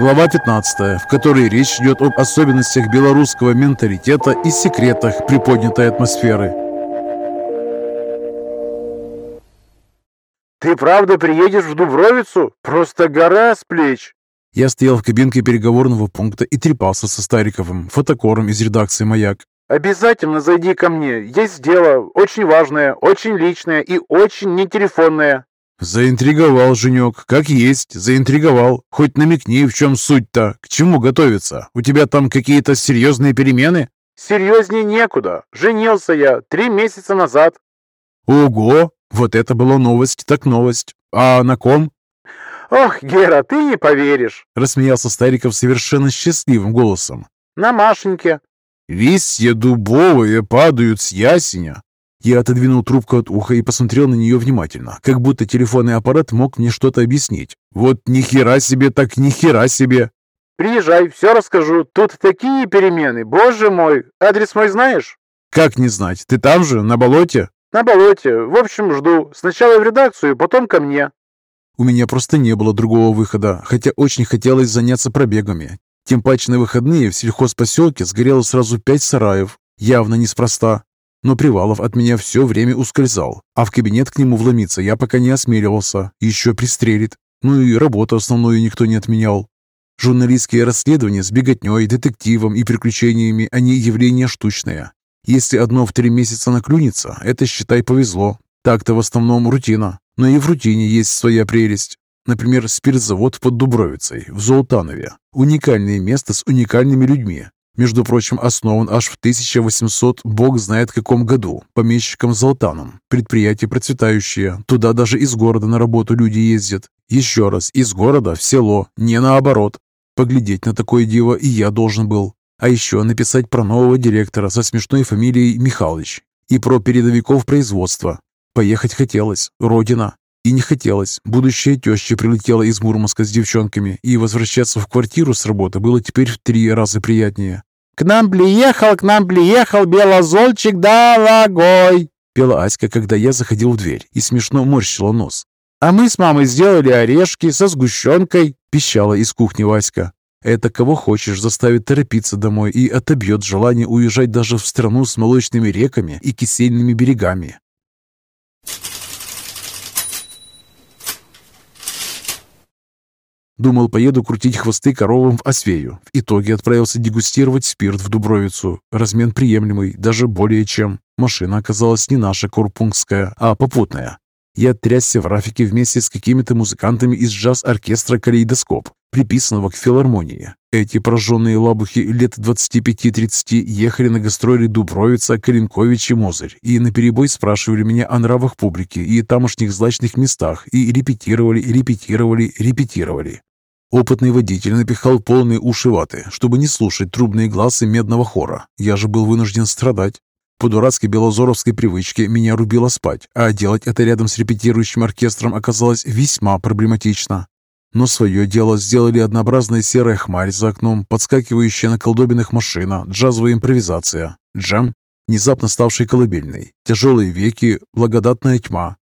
Глава 15, в которой речь идет об особенностях белорусского менталитета и секретах приподнятой атмосферы. «Ты правда приедешь в Дубровицу? Просто гора с плеч!» Я стоял в кабинке переговорного пункта и трепался со Стариковым, фотокором из редакции «Маяк». «Обязательно зайди ко мне. Есть дело. Очень важное, очень личное и очень не телефонное». Заинтриговал, Женек, как есть, заинтриговал. Хоть намекни, в чем суть-то, к чему готовиться. У тебя там какие-то серьезные перемены? Серьезнее некуда. Женился я три месяца назад. Ого, вот это была новость, так новость. А на ком? Ох, Гера, ты не поверишь. Рассмеялся Стариков совершенно счастливым голосом. На Машеньке. Листья дубовые падают с ясеня. Я отодвинул трубку от уха и посмотрел на нее внимательно, как будто телефонный аппарат мог мне что-то объяснить. Вот ни хера себе, так ни хера себе. Приезжай, все расскажу. Тут такие перемены, боже мой. Адрес мой знаешь? Как не знать? Ты там же, на болоте? На болоте. В общем, жду. Сначала в редакцию, потом ко мне. У меня просто не было другого выхода, хотя очень хотелось заняться пробегами. Тем паче на выходные в сельхозпоселке сгорело сразу пять сараев. Явно неспроста. Но Привалов от меня все время ускользал, а в кабинет к нему вломиться я пока не осмеливался, еще пристрелит. Ну и работу основную никто не отменял. Журналистские расследования с беготней, детективом и приключениями, они явление штучное. Если одно в три месяца наклюнется, это, считай, повезло. Так-то в основном рутина. Но и в рутине есть своя прелесть. Например, спиртзавод под Дубровицей, в Золтанове. Уникальное место с уникальными людьми. Между прочим, основан аж в 1800, бог знает каком году, помещиком Золтаном. Предприятие процветающее, туда даже из города на работу люди ездят. Еще раз, из города в село, не наоборот. Поглядеть на такое диво и я должен был. А еще написать про нового директора со смешной фамилией Михалыч и про передовиков производства. Поехать хотелось, родина. И не хотелось. Будущая теща прилетела из Мурманска с девчонками, и возвращаться в квартиру с работы было теперь в три раза приятнее. «К нам приехал, к нам приехал белозольчик дорогой!» пела Аська, когда я заходил в дверь и смешно морщила нос. «А мы с мамой сделали орешки со сгущенкой!» пищала из кухни Васька. Это кого хочешь заставит торопиться домой и отобьет желание уезжать даже в страну с молочными реками и кисельными берегами. Думал, поеду крутить хвосты коровам в Освею. В итоге отправился дегустировать спирт в Дубровицу. Размен приемлемый, даже более чем. Машина оказалась не наша курпунгская, а попутная. Я трясся в Рафике вместе с какими-то музыкантами из джаз-оркестра «Калейдоскоп», приписанного к филармонии. Эти пораженные лабухи лет 25-30 ехали на гастроли Дубровица, Калинкович и Мозырь и наперебой спрашивали меня о нравах публики и тамошних злачных местах и репетировали, репетировали, репетировали. Опытный водитель напихал полные уши ваты, чтобы не слушать трубные глазы медного хора. Я же был вынужден страдать. По дурацкой белозоровской привычке меня рубило спать, а делать это рядом с репетирующим оркестром оказалось весьма проблематично. Но свое дело сделали однообразная серая хмарь за окном, подскакивающая на колдобинах машина, джазовая импровизация, джем, внезапно ставший колыбельной, тяжелые веки, благодатная тьма,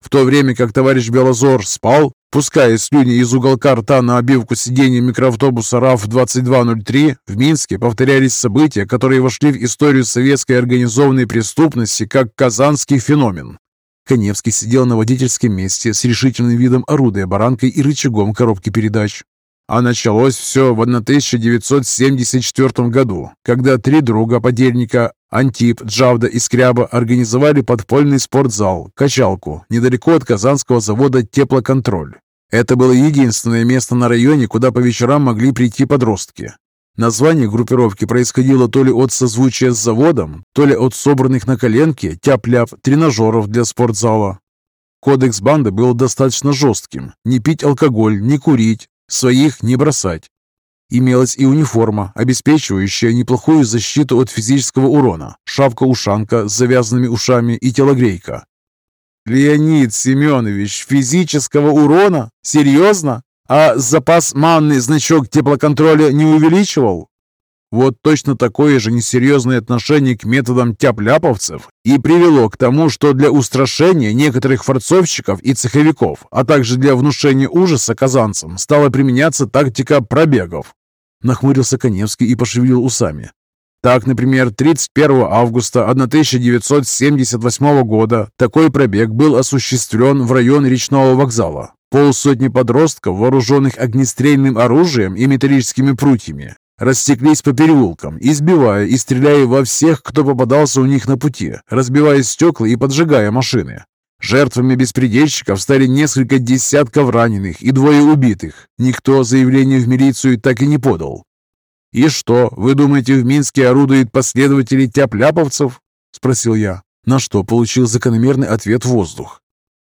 в то время как товарищ Белозор спал, пуская слюни из уголка рта на обивку сиденья микроавтобуса РАФ-2203, в Минске повторялись события, которые вошли в историю советской организованной преступности как казанский феномен. Коневский сидел на водительском месте с решительным видом орудия баранкой и рычагом коробки передач. А началось все в 1974 году, когда три друга подельника Антип, Джавда и Скряба организовали подпольный спортзал, качалку, недалеко от казанского завода «Теплоконтроль». Это было единственное место на районе, куда по вечерам могли прийти подростки. Название группировки происходило то ли от созвучия с заводом, то ли от собранных на коленке тяп-ляп тренажеров для спортзала. Кодекс банды был достаточно жестким. Не пить алкоголь, не курить, своих не бросать. Имелась и униформа, обеспечивающая неплохую защиту от физического урона, шапка-ушанка с завязанными ушами и телогрейка. «Леонид Семенович, физического урона? Серьезно? А запас манны значок теплоконтроля не увеличивал?» Вот точно такое же несерьезное отношение к методам тяп-ляповцев и привело к тому, что для устрашения некоторых форцовщиков и цеховиков, а также для внушения ужаса казанцам, стала применяться тактика пробегов. Нахмурился Коневский и пошевелил усами. Так, например, 31 августа 1978 года такой пробег был осуществлен в район речного вокзала. Полсотни подростков, вооруженных огнестрельным оружием и металлическими прутьями, растеклись по переулкам, избивая и стреляя во всех, кто попадался у них на пути, разбивая стекла и поджигая машины. Жертвами беспредельщиков стали несколько десятков раненых и двое убитых. Никто заявление в милицию так и не подал. «И что, вы думаете, в Минске орудуют последователи тяп-ляповцев?» – спросил я, на что получил закономерный ответ воздух.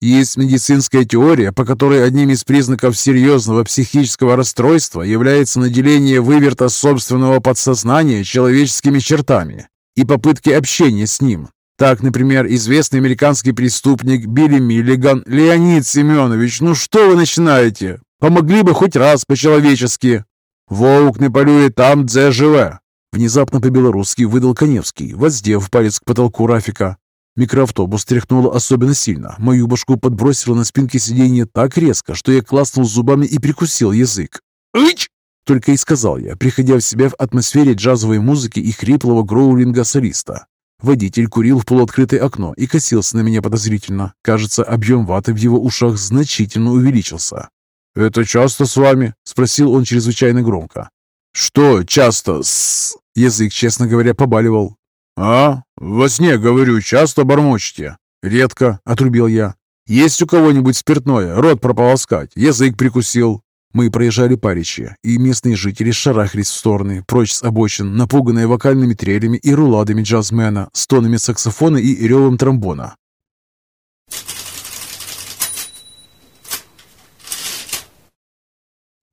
Есть медицинская теория, по которой одним из признаков серьезного психического расстройства является наделение выверта собственного подсознания человеческими чертами и попытки общения с ним. Так, например, известный американский преступник Билли Миллиган, Леонид Семенович, ну что вы начинаете? Помогли бы хоть раз по-человечески. «Вовк не полює там, где живе!» Внезапно по-белорусски выдал Коневский, воздев палец к потолку Рафика. Микроавтобус тряхнуло особенно сильно. Мою башку подбросило на спинке сиденья так резко, что я класнул зубами и прикусил язык. «Ич!» Только и сказал я, приходя в себя в атмосфере джазовой музыки и хриплого гроулинга солиста. Водитель курил в полуоткрытое окно и косился на меня подозрительно. Кажется, объем ваты в его ушах значительно увеличился. «Это часто с вами?» – спросил он чрезвычайно громко. «Что часто с...» Язык, честно говоря, побаливал. «А? Во сне, говорю, часто бормочете?» «Редко», – отрубил я. «Есть у кого-нибудь спиртное? Рот прополоскать, язык прикусил». Мы проезжали паричье, и местные жители шарахались в стороны, прочь с обочин, напуганные вокальными трелями и руладами джазмена, стонами саксофона и ревом тромбона.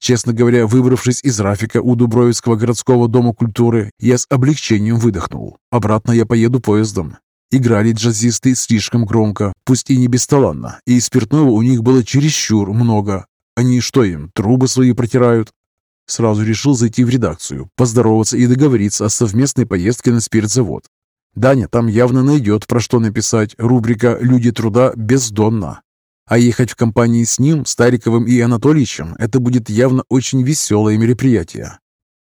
Честно говоря, выбравшись из Рафика у Дубровицкого городского дома культуры, я с облегчением выдохнул. Обратно я поеду поездом. Играли джазисты слишком громко, пусть и не бесталанно, и спиртного у них было чересчур много. Они что им, трубы свои протирают? Сразу решил зайти в редакцию, поздороваться и договориться о совместной поездке на спиртзавод. Даня там явно найдет, про что написать. Рубрика «Люди труда» бездонна. А ехать в компании с ним, Стариковым и Анатольевичем, это будет явно очень веселое мероприятие.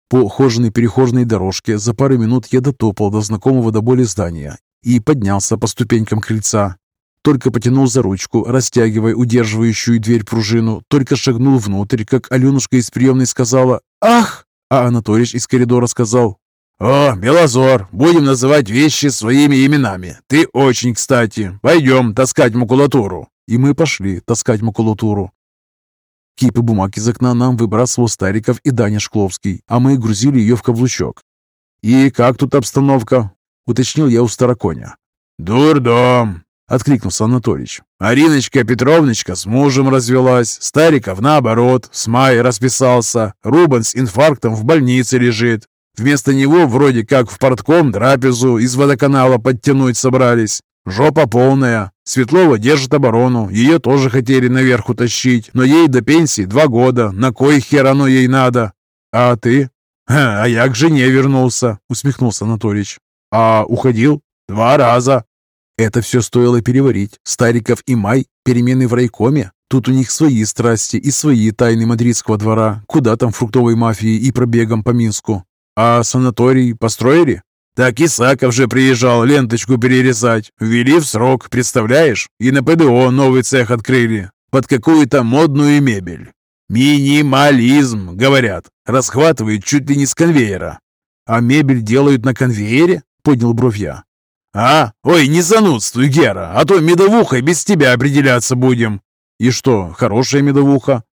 По хоженой перехоженной дорожке за пару минут я дотопал до знакомого до боли здания и поднялся по ступенькам крыльца. Только потянул за ручку, растягивая удерживающую дверь пружину, только шагнул внутрь, как Аленушка из приемной сказала «Ах!», а Анатольевич из коридора сказал «О, Белозор, будем называть вещи своими именами. Ты очень кстати. Пойдем таскать макулатуру» и мы пошли таскать макулатуру. Кипы бумаг из окна нам выбрасывал Стариков и Даня Шкловский, а мы грузили ее в каблучок. «И как тут обстановка?» — уточнил я у Староконя. «Дурдом!» — откликнулся Анатольевич. «Ариночка Петровночка с мужем развелась, Стариков, наоборот, с Майей расписался, Рубан с инфарктом в больнице лежит. Вместо него вроде как в портком трапезу из водоканала подтянуть собрались. Жопа полная. Светлова держит оборону. Ее тоже хотели наверх утащить, но ей до пенсии два года. На кой хер оно ей надо? А ты? А я к жене вернулся, усмехнулся Анатольевич. А уходил? Два раза. Это все стоило переварить. Стариков и Май, перемены в райкоме. Тут у них свои страсти и свои тайны мадридского двора. Куда там фруктовой мафии и пробегом по Минску? А санаторий построили? Так Исаков же приезжал ленточку перерезать. Ввели в срок, представляешь? И на ПДО новый цех открыли. Под какую-то модную мебель. Минимализм, говорят. Расхватывают чуть ли не с конвейера. А мебель делают на конвейере? Поднял бровь я. «А? Ой, не занудствуй, Гера, а то медовухой без тебя определяться будем». «И что, хорошая медовуха?»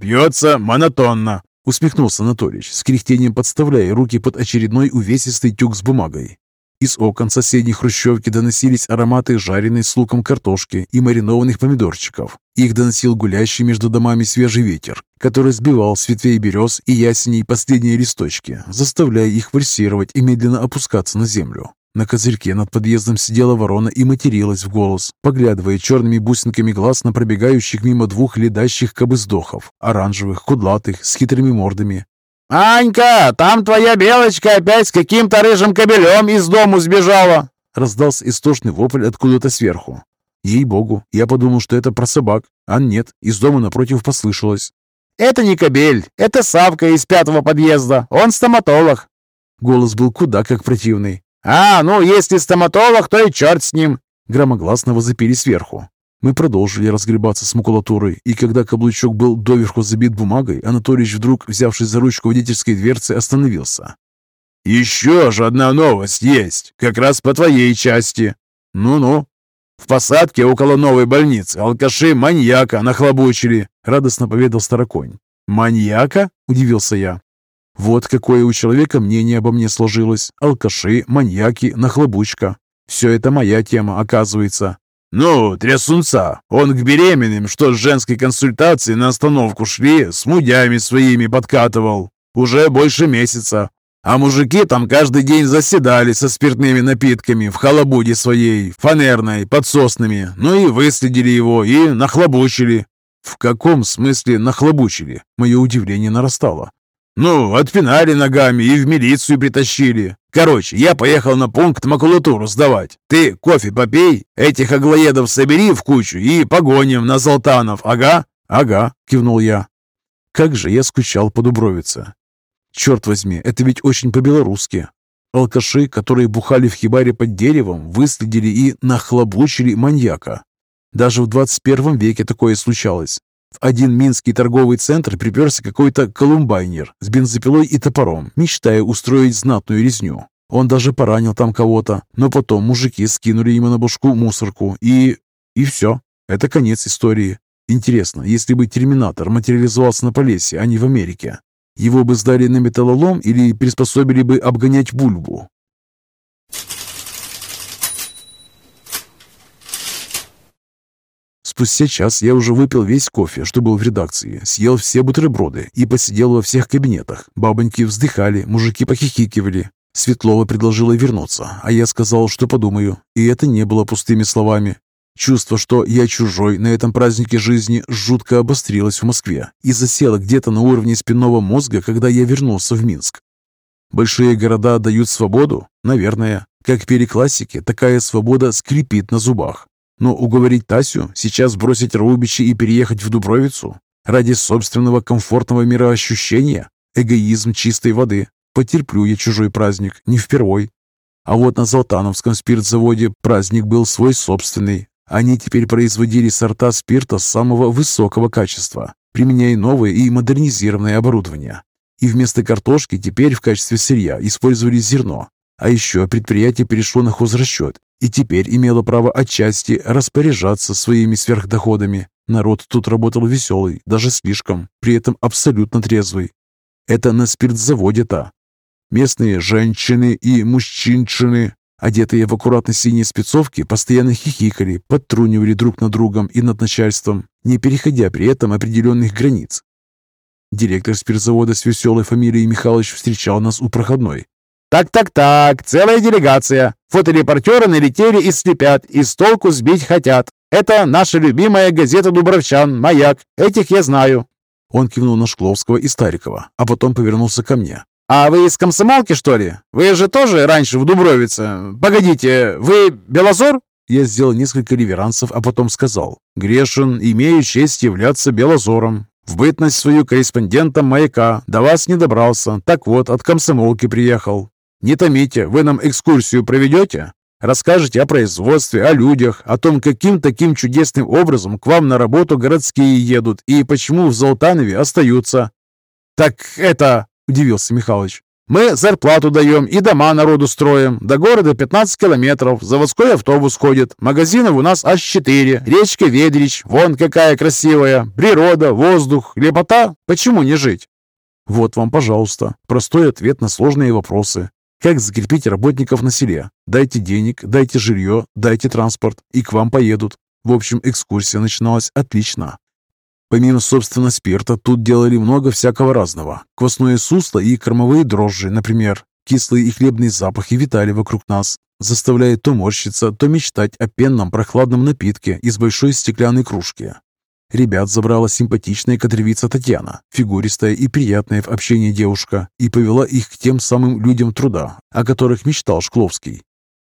«Пьется монотонно. Усмехнулся Анатольевич, с кряхтением подставляя руки под очередной увесистый тюк с бумагой. Из окон соседней хрущевки доносились ароматы жареной с луком картошки и маринованных помидорчиков. Их доносил гулящий между домами свежий ветер, который сбивал с ветвей берез и ясеней последние листочки, заставляя их вальсировать и медленно опускаться на землю. На козырьке над подъездом сидела ворона и материлась в голос, поглядывая черными бусинками глаз на пробегающих мимо двух ледащих кобыздохов, оранжевых, кудлатых, с хитрыми мордами. «Анька, там твоя белочка опять с каким-то рыжим кобелем из дому сбежала!» Раздался истошный вопль откуда-то сверху. Ей-богу, я подумал, что это про собак. А нет, из дома напротив послышалось. «Это не кобель, это Савка из пятого подъезда. Он стоматолог». Голос был куда как противный. «А, ну, если стоматолог, то и черт с ним!» Громогласно возопили сверху. Мы продолжили разгребаться с макулатурой, и когда каблучок был доверху забит бумагой, Анатольевич вдруг, взявшись за ручку водительской дверцы, остановился. «Еще же одна новость есть, как раз по твоей части. Ну-ну». «В посадке около новой больницы алкаши маньяка нахлобучили», — радостно поведал Староконь. «Маньяка?» — удивился я. Вот какое у человека мнение обо мне сложилось. Алкаши, маньяки, нахлобучка. Все это моя тема, оказывается. «Ну, трясунца, он к беременным, что с женской консультации на остановку шли, с мудями своими подкатывал. Уже больше месяца. А мужики там каждый день заседали со спиртными напитками в халабуде своей, фанерной, подсосными. Ну и выследили его, и нахлобучили». «В каком смысле нахлобучили?» Мое удивление нарастало. «Ну, отпинали ногами и в милицию притащили. Короче, я поехал на пункт макулатуру сдавать. Ты кофе попей, этих аглоедов собери в кучу и погоним на Золтанов, ага?» «Ага», — кивнул я. Как же я скучал по Дубровице. Черт возьми, это ведь очень по-белорусски. Алкаши, которые бухали в хибаре под деревом, выследили и нахлобучили маньяка. Даже в 21 веке такое случалось. В один минский торговый центр приперся какой-то колумбайнер с бензопилой и топором, мечтая устроить знатную резню. Он даже поранил там кого-то, но потом мужики скинули ему на башку мусорку и... И все. Это конец истории. Интересно, если бы Терминатор материализовался на Полесье, а не в Америке, его бы сдали на металлолом или приспособили бы обгонять бульбу? Спустя час я уже выпил весь кофе, что был в редакции, съел все бутерброды и посидел во всех кабинетах. Бабоньки вздыхали, мужики похихикивали. Светлова предложила вернуться, а я сказал, что подумаю, и это не было пустыми словами. Чувство, что я чужой на этом празднике жизни, жутко обострилось в Москве и засело где-то на уровне спинного мозга, когда я вернулся в Минск. Большие города дают свободу? Наверное. Как пели классики, такая свобода скрипит на зубах. Но уговорить Тасю сейчас бросить Рубичи и переехать в Дубровицу? Ради собственного комфортного мироощущения? Эгоизм чистой воды. Потерплю я чужой праздник, не впервой. А вот на Золтановском спиртзаводе праздник был свой собственный. Они теперь производили сорта спирта самого высокого качества, применяя новое и модернизированное оборудование. И вместо картошки теперь в качестве сырья использовали зерно. А еще предприятие перешло на хозрасчет и теперь имела право отчасти распоряжаться своими сверхдоходами. Народ тут работал веселый, даже слишком, при этом абсолютно трезвый. Это на спиртзаводе-то. Местные женщины и мужчинчины, одетые в аккуратно синие спецовки, постоянно хихикали, подтрунивали друг над другом и над начальством, не переходя при этом определенных границ. Директор спиртзавода с веселой фамилией Михайлович встречал нас у проходной. «Так-так-так, целая делегация. Фоторепортеры налетели и слепят, и с толку сбить хотят. Это наша любимая газета «Дубровчан», «Маяк». Этих я знаю». Он кивнул на Шкловского и Старикова, а потом повернулся ко мне. «А вы из комсомолки, что ли? Вы же тоже раньше в Дубровице. Погодите, вы Белозор?» Я сделал несколько реверансов, а потом сказал. «Грешин, имею честь являться Белозором. В бытность свою корреспондентом «Маяка» до вас не добрался. Так вот, от комсомолки приехал. Не томите, вы нам экскурсию проведете? Расскажете о производстве, о людях, о том, каким таким чудесным образом к вам на работу городские едут и почему в Золтанове остаются. Так это, удивился Михалыч, мы зарплату даем и дома народу строим. До города 15 километров, заводской автобус ходит, магазинов у нас аж 4, речка Ведрич, вон какая красивая, природа, воздух, лепота, почему не жить? Вот вам, пожалуйста, простой ответ на сложные вопросы. Как закрепить работников на селе? Дайте денег, дайте жилье, дайте транспорт, и к вам поедут. В общем, экскурсия начиналась отлично. Помимо, собственно, спирта, тут делали много всякого разного. Квасное сусло и кормовые дрожжи, например. Кислые и хлебные запахи витали вокруг нас, заставляя то морщиться, то мечтать о пенном прохладном напитке из большой стеклянной кружки. Ребят забрала симпатичная кадровица Татьяна, фигуристая и приятная в общении девушка, и повела их к тем самым людям труда, о которых мечтал Шкловский.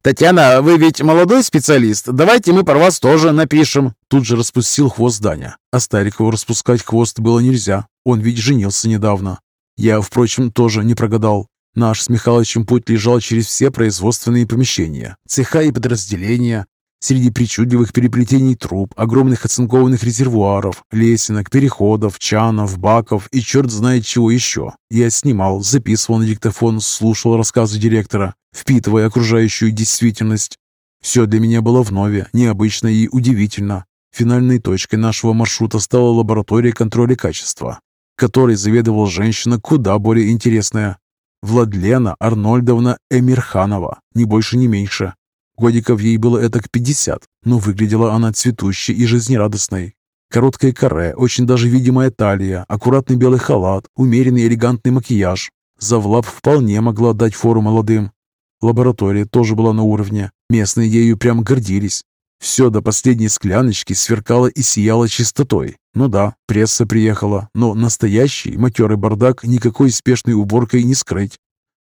«Татьяна, вы ведь молодой специалист, давайте мы про вас тоже напишем». Тут же распустил хвост Даня, а Старикову распускать хвост было нельзя, он ведь женился недавно. Я, впрочем, тоже не прогадал. Наш с Михалычем путь лежал через все производственные помещения, цеха и подразделения, Среди причудливых переплетений труб, огромных оцинкованных резервуаров, лесенок, переходов, чанов, баков и черт знает чего еще. Я снимал, записывал на диктофон, слушал рассказы директора, впитывая окружающую действительность. Все для меня было вновь, необычно и удивительно. Финальной точкой нашего маршрута стала лаборатория контроля качества, которой заведовала женщина куда более интересная. Владлена Арнольдовна Эмирханова, ни больше, ни меньше. Годиков ей было этак 50, но выглядела она цветущей и жизнерадостной. Короткое каре, очень даже видимая талия, аккуратный белый халат, умеренный элегантный макияж. Завлап вполне могла дать фору молодым. Лаборатория тоже была на уровне. Местные ею прям гордились. Все до последней скляночки сверкало и сияло чистотой. Ну да, пресса приехала, но настоящий матерый бардак никакой спешной уборкой не скрыть.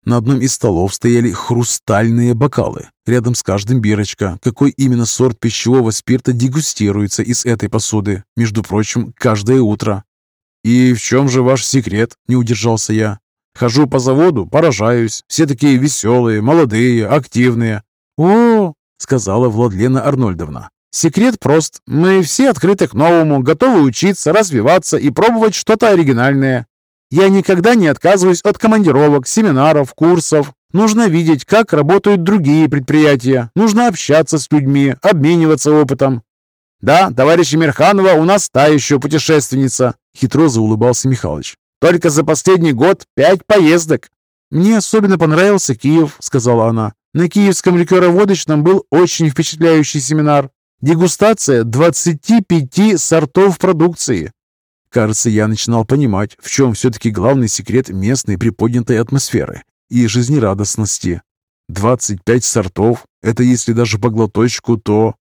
На одном из столов стояли хрустальные бокалы. Рядом с каждым бирочка, какой именно сорт пищевого спирта дегустируется из этой посуды. Между прочим, каждое утро. «И в чем же ваш секрет?» – не удержался я. «Хожу по заводу, поражаюсь. Все такие веселые, молодые, активные». «О!» – сказала Владлена Арнольдовна. «Секрет прост. Мы все открыты к новому, готовы учиться, развиваться и пробовать что-то оригинальное. Я никогда не отказываюсь от командировок, семинаров, курсов. Нужно видеть, как работают другие предприятия. Нужно общаться с людьми, обмениваться опытом. «Да, товарищ Мирханова у нас та еще путешественница», — хитро заулыбался Михалыч. «Только за последний год пять поездок». «Мне особенно понравился Киев», — сказала она. «На киевском ликероводочном был очень впечатляющий семинар. Дегустация 25 сортов продукции. Кажется, я начинал понимать, в чем все-таки главный секрет местной приподнятой атмосферы и жизнерадостности. 25 сортов – это если даже по глоточку, то...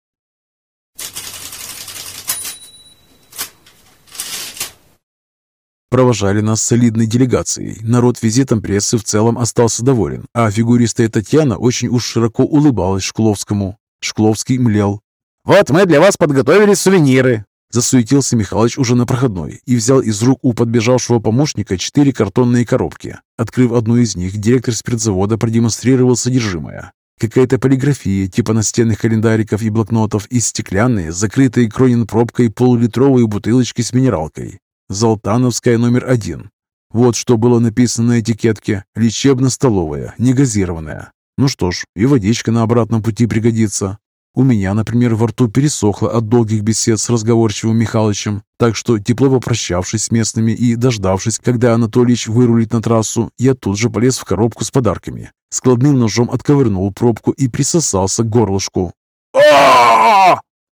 Провожали нас солидной делегацией. Народ визитом прессы в целом остался доволен, а фигуристая Татьяна очень уж широко улыбалась Шкловскому. Шкловский млел. «Вот мы для вас подготовили сувениры. Засуетился Михалыч уже на проходной и взял из рук у подбежавшего помощника четыре картонные коробки. Открыв одну из них, директор спиртзавода продемонстрировал содержимое. Какая-то полиграфия, типа настенных календариков и блокнотов, и стеклянные, закрытые кронин пробкой полулитровые бутылочки с минералкой. Золтановская номер один. Вот что было написано на этикетке. Лечебно-столовая, негазированная. Ну что ж, и водичка на обратном пути пригодится. У меня, например, во рту пересохло от долгих бесед с разговорчивым Михалычем, так что, тепло попрощавшись с местными и дождавшись, когда Анатольевич вырулит на трассу, я тут же полез в коробку с подарками. Складным ножом отковырнул пробку и присосался к горлышку.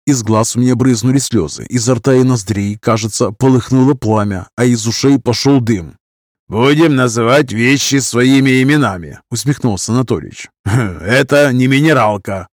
Из глаз у меня брызнули слезы, изо рта и ноздрей, кажется, полыхнуло пламя, а из ушей пошел дым. «Будем называть вещи своими именами», — усмехнулся Анатольевич. «Это не минералка,